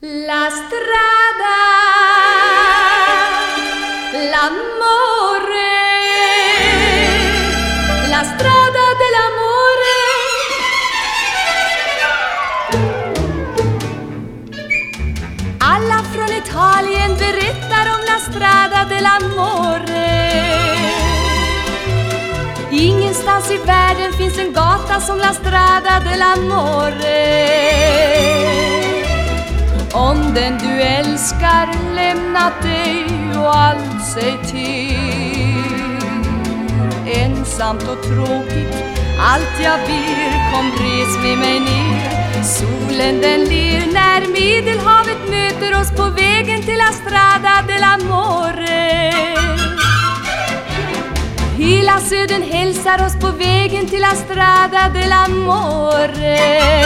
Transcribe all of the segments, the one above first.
La strada, l'amore, la strada dell'amore. Alla från Italien berättar om la strada dell'amore. Ingenstans i världen finns en gata som la strada dell'amore. Den du älskar lämnat dig och allt sig till. Ensamt och tråkigt, allt jag ber Kom res med mig ner. Solen den ler när Medelhavet möter oss på vägen till La Strada dell'Amore Hela södern hälsar oss på vägen till La Strada dell'Amore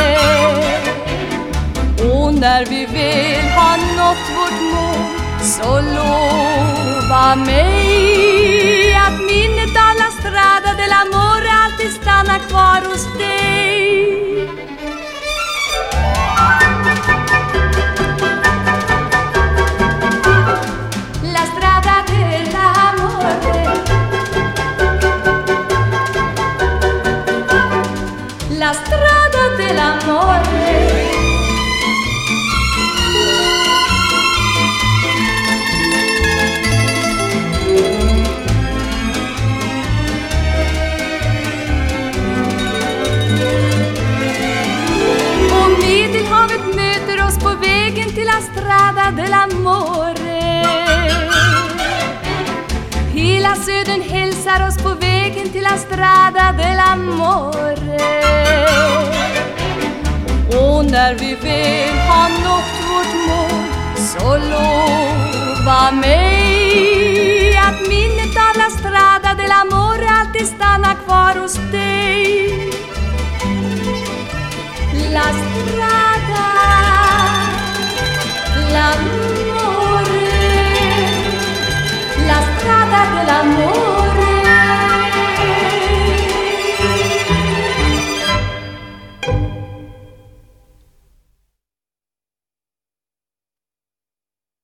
när vi väl har nått vårt mål så lova mig att minnet av La Strada dell'Amore alltid stannar kvar hos dig. La Strada dell'Amore La Strada dell'Amore oss på vägen till La Strada dell'Amore Hela södern hälsar oss på vägen till La Strada dell'Amore Och när vi väl har nått vårt mål så lova mig att minnet av La Strada dell'Amore alltid stannar kvar hos dig. La strada,